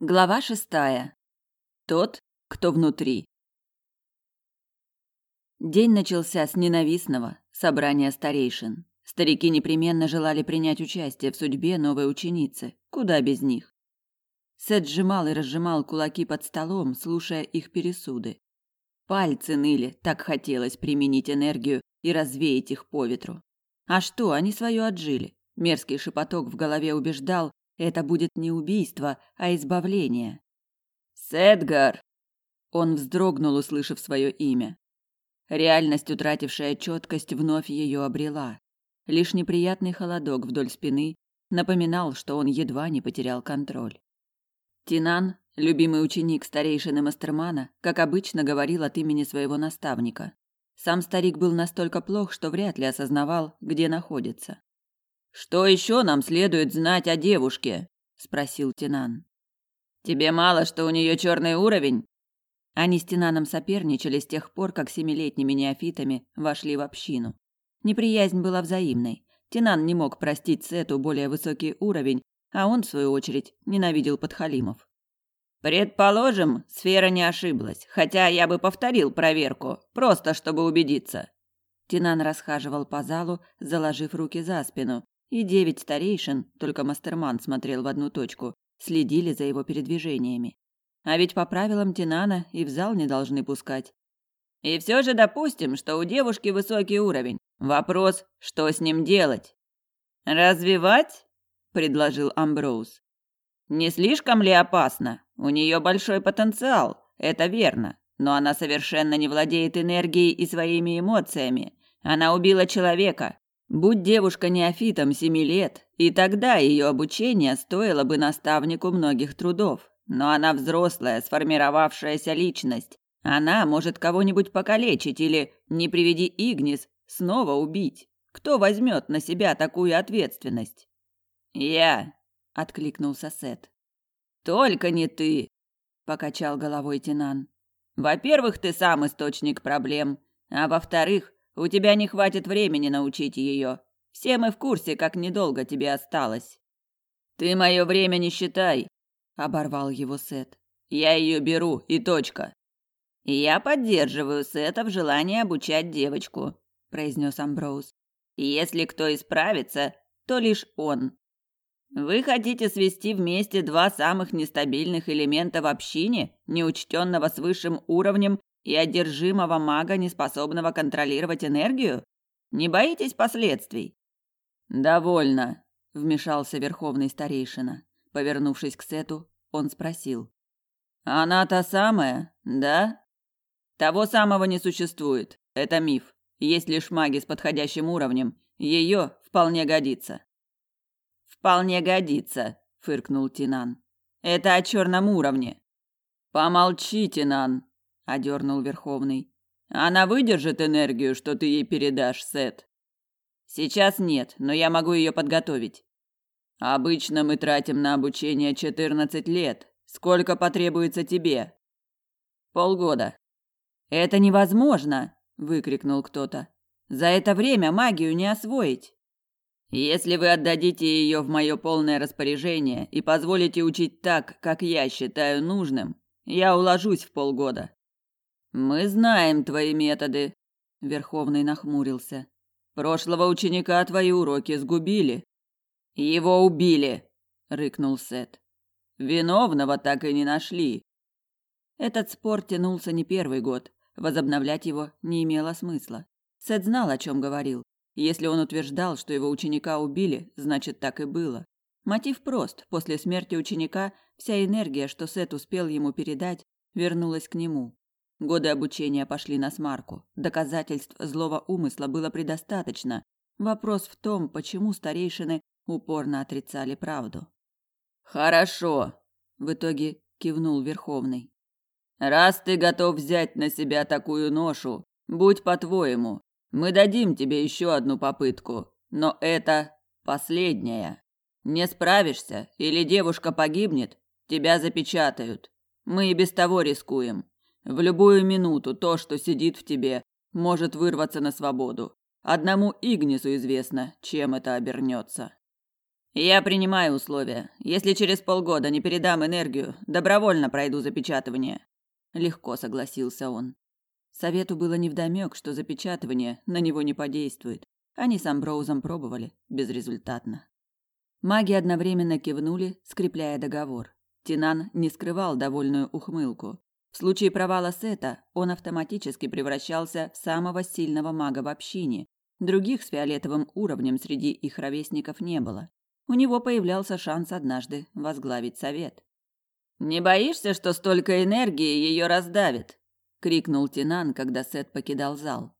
Глава шестая. Тот, кто внутри. День начался с ненавистного собрания старейшин. Старики непременно желали принять участие в судьбе новой ученицы. Куда без них? Сет сжимал и разжимал кулаки под столом, слушая их пересуды. Пальцы ныли, так хотелось применить энергию и развеять их по ветру. А что, они свое отжили. Мерзкий шепоток в голове убеждал, это будет не убийство, а избавление. Сэдгар. Он вздрогнул, услышав свое имя. Реальность, утратившая четкость, вновь ее обрела. Лишь неприятный холодок вдоль спины напоминал, что он едва не потерял контроль. Тинан, любимый ученик старейшины Мастермана, как обычно говорил от имени своего наставника. Сам старик был настолько плох, что вряд ли осознавал, где находится. Что еще нам следует знать о девушке? спросил Тинан. Тебе мало, что у нее черный уровень? Они с Тинаном соперничали с тех пор, как семилетними неофитами вошли в общину. Неприязнь была взаимной. Тинан не мог простить Сету более высокий уровень, а он, в свою очередь, ненавидел подхалимов. Предположим, сфера не ошиблась, хотя я бы повторил проверку, просто чтобы убедиться. Тинан расхаживал по залу, заложив руки за спину, и девять старейшин, только мастерман смотрел в одну точку, следили за его передвижениями. А ведь по правилам Тинана и в зал не должны пускать. И все же допустим, что у девушки высокий уровень. Вопрос, что с ним делать? Развивать? предложил Амброуз. Не слишком ли опасно? У нее большой потенциал, это верно, но она совершенно не владеет энергией и своими эмоциями. Она убила человека, Будь девушка неофитом семи лет, и тогда ее обучение стоило бы наставнику многих трудов. Но она взрослая, сформировавшаяся личность. Она может кого-нибудь покалечить или, не приведи Игнис, снова убить. Кто возьмет на себя такую ответственность? Я, откликнулся Сет. Только не ты, покачал головой Тинан. Во-первых, ты сам источник проблем, а во-вторых, у тебя не хватит времени научить ее. Все мы в курсе, как недолго тебе осталось. Ты мое время не считай, оборвал его Сет. Я ее беру и точка. Я поддерживаю Сета в желании обучать девочку, произнес Амброуз. Если кто исправится, то лишь он. Вы хотите свести вместе два самых нестабильных элемента в общине, неучтенного с высшим уровнем и одержимого мага, неспособного контролировать энергию? Не боитесь последствий? Довольно, вмешался верховный старейшина. Повернувшись к Сету, он спросил: "Она та самая, да?" Того самого не существует. Это миф. Есть лишь маги с подходящим уровнем. Ее вполне годится. Вполне годится, фыркнул Тинан. Это о черном уровне. Помолчи, Тинан, одернул Верховный. Она выдержит энергию, что ты ей передашь, Сет. Сейчас нет, но я могу ее подготовить. Обычно мы тратим на обучение четырнадцать лет. Сколько потребуется тебе? Полгода. Это невозможно, выкрикнул кто-то. За это время магию не освоить. Если вы отдадите ее в мое полное распоряжение и позволите учить так, как я считаю нужным, я уложусь в полгода. Мы знаем твои методы, Верховный нахмурился. Прошлого ученика твои уроки сгубили. Его убили, рыкнул Сет. Виновного так и не нашли. Этот спор тянулся не первый год. Возобновлять его не имело смысла. Сет знал, о чем говорил. Если он утверждал, что его ученика убили, значит так и было. Мотив прост. После смерти ученика вся энергия, что Сет успел ему передать, вернулась к нему. Годы обучения пошли на смарку. Доказательств злого умысла было предостаточно. Вопрос в том, почему старейшины упорно отрицали правду. Хорошо, в итоге кивнул Верховный. Раз ты готов взять на себя такую ношу, будь по-твоему, мы дадим тебе еще одну попытку, но это последняя. Не справишься или девушка погибнет, тебя запечатают. Мы и без того рискуем. В любую минуту то, что сидит в тебе, может вырваться на свободу. Одному Игнису известно, чем это обернется. Я принимаю условия. Если через полгода не передам энергию, добровольно пройду запечатывание. Легко согласился он. Совету было невдомёк, что запечатывание на него не подействует. Они с Амброузом пробовали, безрезультатно. Маги одновременно кивнули, скрепляя договор. Тинан не скрывал довольную ухмылку. В случае провала сета он автоматически превращался в самого сильного мага в общине. Других с фиолетовым уровнем среди их ровесников не было. У него появлялся шанс однажды возглавить совет. «Не боишься, что столько энергии ее раздавит?» — крикнул Тинан, когда Сет покидал зал.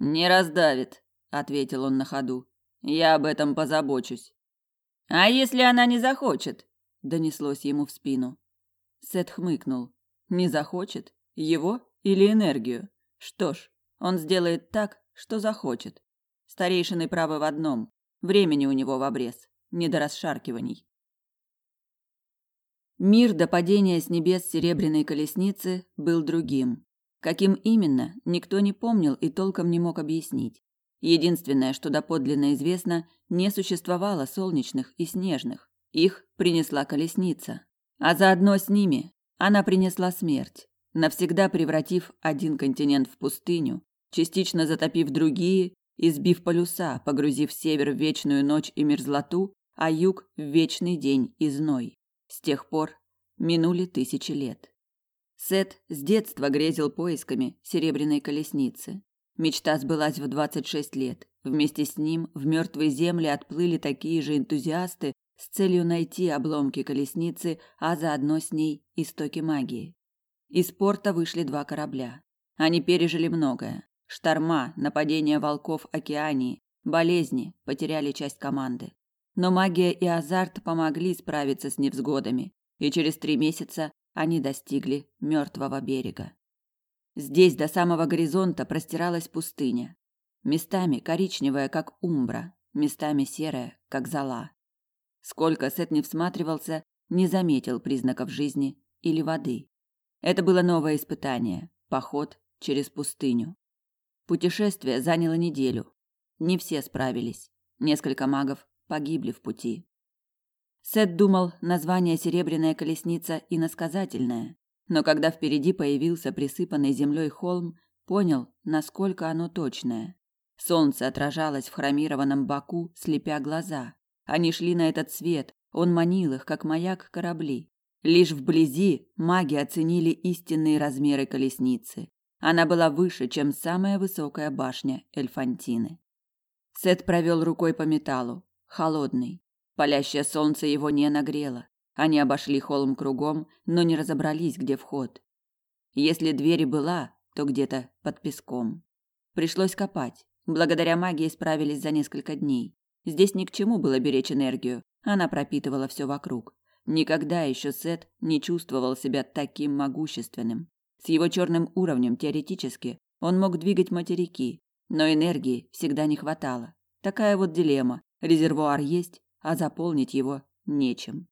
«Не раздавит», — ответил он на ходу. «Я об этом позабочусь». «А если она не захочет?» — донеслось ему в спину. Сет хмыкнул. Не захочет? Его или энергию? Что ж, он сделает так, что захочет. Старейшины правы в одном. Времени у него в обрез. Не до расшаркиваний. Мир до падения с небес серебряной колесницы был другим. Каким именно, никто не помнил и толком не мог объяснить. Единственное, что доподлинно известно, не существовало солнечных и снежных. Их принесла колесница. А заодно с ними она принесла смерть, навсегда превратив один континент в пустыню, частично затопив другие, избив полюса, погрузив север в вечную ночь и мерзлоту, а юг в вечный день и зной. С тех пор минули тысячи лет. Сет с детства грезил поисками серебряной колесницы. Мечта сбылась в 26 лет. Вместе с ним в мертвые земли отплыли такие же энтузиасты, с целью найти обломки колесницы, а заодно с ней истоки магии. Из порта вышли два корабля. Они пережили многое: шторма, нападения волков океании, болезни, потеряли часть команды. Но магия и азарт помогли справиться с невзгодами, и через три месяца они достигли мертвого берега. Здесь до самого горизонта простиралась пустыня, местами коричневая, как умбра, местами серая, как зола. Сколько Сет не всматривался, не заметил признаков жизни или воды. Это было новое испытание поход через пустыню. Путешествие заняло неделю. Не все справились. Несколько магов погибли в пути. Сет думал, название Серебряная колесница иносказательное, но когда впереди появился присыпанный землей холм, понял, насколько оно точное. Солнце отражалось в хромированном боку, слепя глаза. Они шли на этот свет, он манил их, как маяк корабли. Лишь вблизи маги оценили истинные размеры колесницы. Она была выше, чем самая высокая башня Эльфантины. Сет провел рукой по металлу, холодный. Палящее солнце его не нагрело. Они обошли холм кругом, но не разобрались, где вход. Если дверь была, то где-то под песком. Пришлось копать. Благодаря магии справились за несколько дней. Здесь ни к чему было беречь энергию, она пропитывала все вокруг. Никогда еще Сет не чувствовал себя таким могущественным. С его черным уровнем теоретически он мог двигать материки, но энергии всегда не хватало. Такая вот дилемма. Резервуар есть, а заполнить его нечем.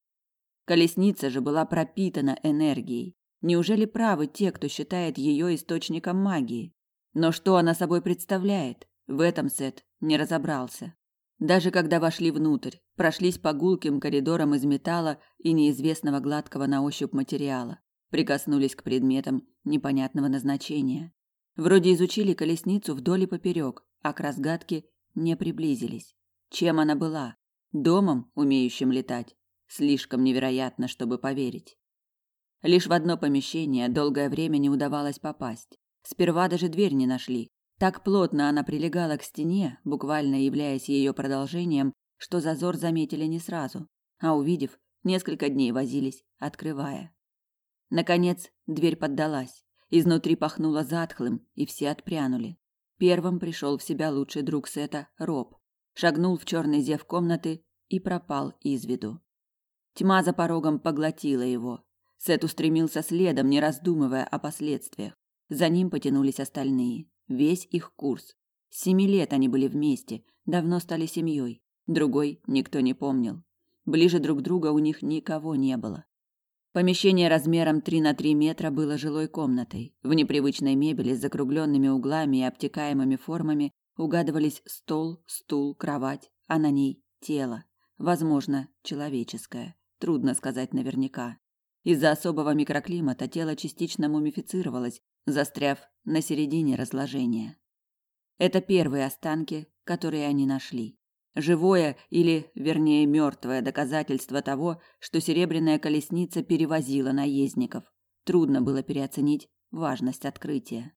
Колесница же была пропитана энергией. Неужели правы те, кто считает ее источником магии? Но что она собой представляет? В этом Сет не разобрался. Даже когда вошли внутрь, прошлись по гулким коридорам из металла и неизвестного гладкого на ощупь материала, прикоснулись к предметам непонятного назначения. Вроде изучили колесницу вдоль и поперек, а к разгадке не приблизились. Чем она была? Домом, умеющим летать? Слишком невероятно, чтобы поверить. Лишь в одно помещение долгое время не удавалось попасть. Сперва даже дверь не нашли, так плотно она прилегала к стене, буквально являясь ее продолжением, что зазор заметили не сразу, а увидев, несколько дней возились, открывая. Наконец, дверь поддалась. Изнутри пахнуло затхлым, и все отпрянули. Первым пришел в себя лучший друг Сета, Роб. Шагнул в черный зев комнаты и пропал из виду. Тьма за порогом поглотила его. Сет устремился следом, не раздумывая о последствиях. За ним потянулись остальные весь их курс. Семи лет они были вместе, давно стали семьей. Другой никто не помнил. Ближе друг друга у них никого не было. Помещение размером 3 на 3 метра было жилой комнатой. В непривычной мебели с закругленными углами и обтекаемыми формами угадывались стол, стул, кровать, а на ней тело. возможно, человеческое. Трудно сказать наверняка. Из-за особого микроклимата тело частично мумифицировалось, застряв на середине разложения. Это первые останки, которые они нашли. Живое или, вернее, мертвое доказательство того, что серебряная колесница перевозила наездников. Трудно было переоценить важность открытия.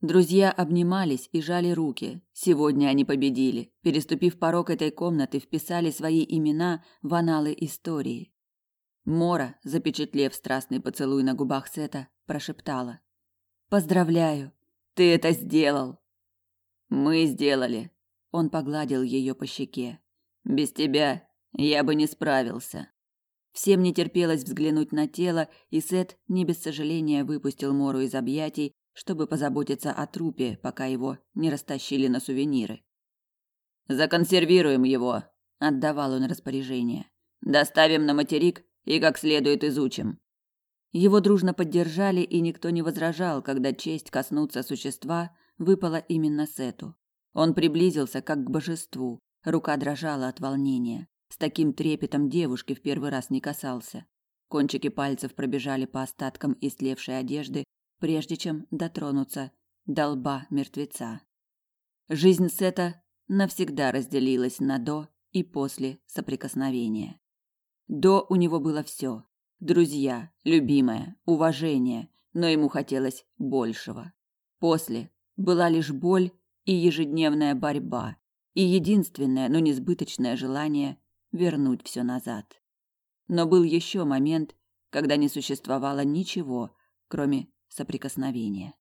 Друзья обнимались и жали руки. Сегодня они победили. Переступив порог этой комнаты, вписали свои имена в аналы истории. Мора, запечатлев страстный поцелуй на губах Сета, прошептала: "Поздравляю, ты это сделал". Мы сделали. Он погладил ее по щеке. Без тебя я бы не справился. Всем не терпелось взглянуть на тело, и Сет не без сожаления выпустил Мору из объятий чтобы позаботиться о трупе, пока его не растащили на сувениры. Законсервируем его, отдавал он распоряжение. Доставим на материк и как следует изучим. Его дружно поддержали, и никто не возражал, когда честь коснуться существа выпала именно Сету. Он приблизился как к божеству, рука дрожала от волнения. С таким трепетом девушки в первый раз не касался. Кончики пальцев пробежали по остаткам истлевшей одежды, прежде чем дотронуться до лба мертвеца. Жизнь Сета навсегда разделилась на до и после соприкосновения. До у него было все: друзья, любимая, уважение, но ему хотелось большего. После была лишь боль и ежедневная борьба, и единственное, но несбыточное желание вернуть все назад. Но был еще момент, когда не существовало ничего, кроме соприкосновения.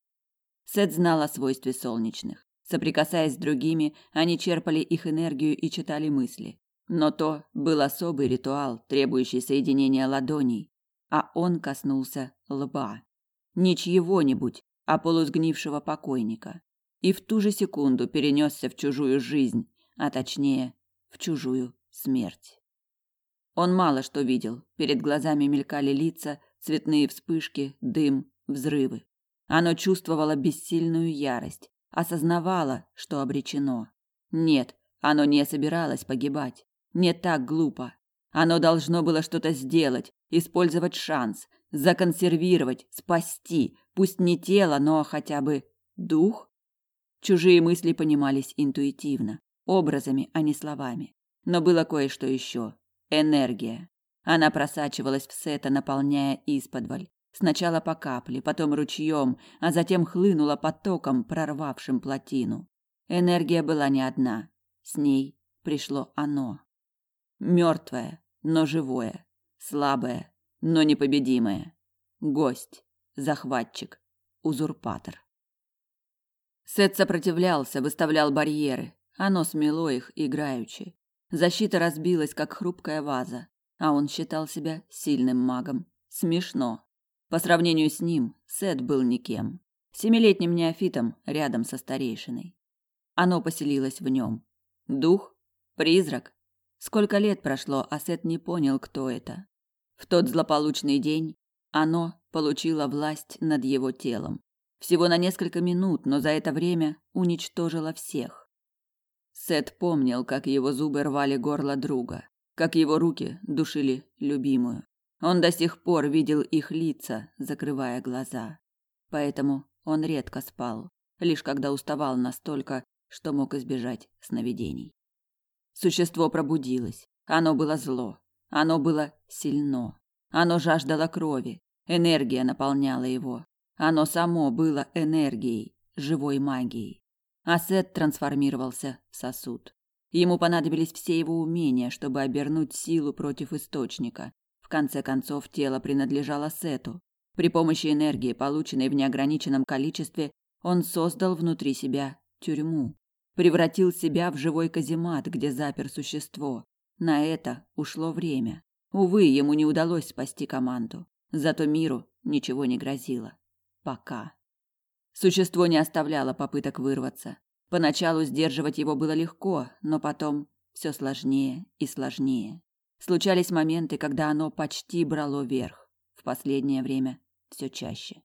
Сет знал о свойстве солнечных. Соприкасаясь с другими, они черпали их энергию и читали мысли. Но то был особый ритуал, требующий соединения ладоней, а он коснулся лба. Не чьего-нибудь, а полусгнившего покойника. И в ту же секунду перенесся в чужую жизнь, а точнее, в чужую смерть. Он мало что видел. Перед глазами мелькали лица, цветные вспышки, дым, взрывы. Оно чувствовало бессильную ярость, осознавало, что обречено. Нет, оно не собиралось погибать. Не так глупо. Оно должно было что-то сделать, использовать шанс, законсервировать, спасти, пусть не тело, но хотя бы дух. Чужие мысли понимались интуитивно, образами, а не словами. Но было кое-что еще. Энергия. Она просачивалась в Сета, наполняя исподволь, Сначала по капле, потом ручьем, а затем хлынула потоком, прорвавшим плотину. Энергия была не одна. С ней пришло оно. Мертвое, но живое. Слабое, но непобедимое. Гость, захватчик, узурпатор. Сет сопротивлялся, выставлял барьеры. Оно смело их играючи. Защита разбилась, как хрупкая ваза, а он считал себя сильным магом. Смешно. По сравнению с ним, Сет был никем. Семилетним неофитом рядом со старейшиной. Оно поселилось в нем. Дух? Призрак? Сколько лет прошло, а Сет не понял, кто это. В тот злополучный день оно получило власть над его телом. Всего на несколько минут, но за это время уничтожило всех. Сет помнил, как его зубы рвали горло друга, как его руки душили любимую. Он до сих пор видел их лица, закрывая глаза. Поэтому он редко спал, лишь когда уставал настолько, что мог избежать сновидений. Существо пробудилось. Оно было зло. Оно было сильно. Оно жаждало крови. Энергия наполняла его. Оно само было энергией, живой магией. Асет трансформировался в сосуд. Ему понадобились все его умения, чтобы обернуть силу против источника, конце концов, тело принадлежало Сету. При помощи энергии, полученной в неограниченном количестве, он создал внутри себя тюрьму. Превратил себя в живой каземат, где запер существо. На это ушло время. Увы, ему не удалось спасти команду. Зато миру ничего не грозило. Пока. Существо не оставляло попыток вырваться. Поначалу сдерживать его было легко, но потом все сложнее и сложнее. Случались моменты, когда оно почти брало верх. В последнее время все чаще.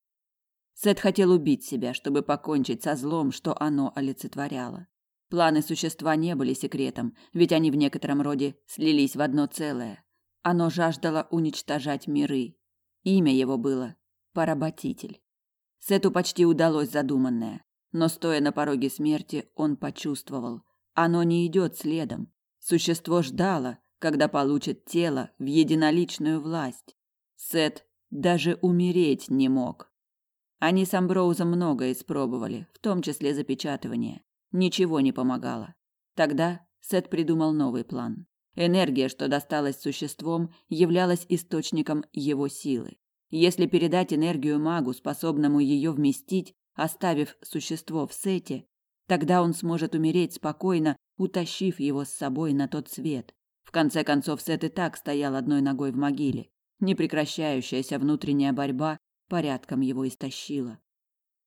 Сет хотел убить себя, чтобы покончить со злом, что оно олицетворяло. Планы существа не были секретом, ведь они в некотором роде слились в одно целое. Оно жаждало уничтожать миры. Имя его было Поработитель. Сету почти удалось задуманное, но стоя на пороге смерти, он почувствовал, оно не идет следом. Существо ждало, когда получит тело в единоличную власть. Сет даже умереть не мог. Они с Амброузом многое испробовали, в том числе запечатывание. Ничего не помогало. Тогда Сет придумал новый план. Энергия, что досталась существом, являлась источником его силы. Если передать энергию магу, способному ее вместить, оставив существо в сете, тогда он сможет умереть спокойно, утащив его с собой на тот свет. В конце концов, Сет и так стоял одной ногой в могиле. Непрекращающаяся внутренняя борьба порядком его истощила.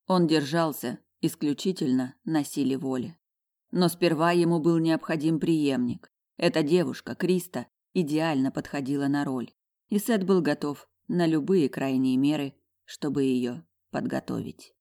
Он держался исключительно на силе воли. Но сперва ему был необходим преемник. Эта девушка, Криста, идеально подходила на роль. И Сет был готов на любые крайние меры, чтобы ее подготовить.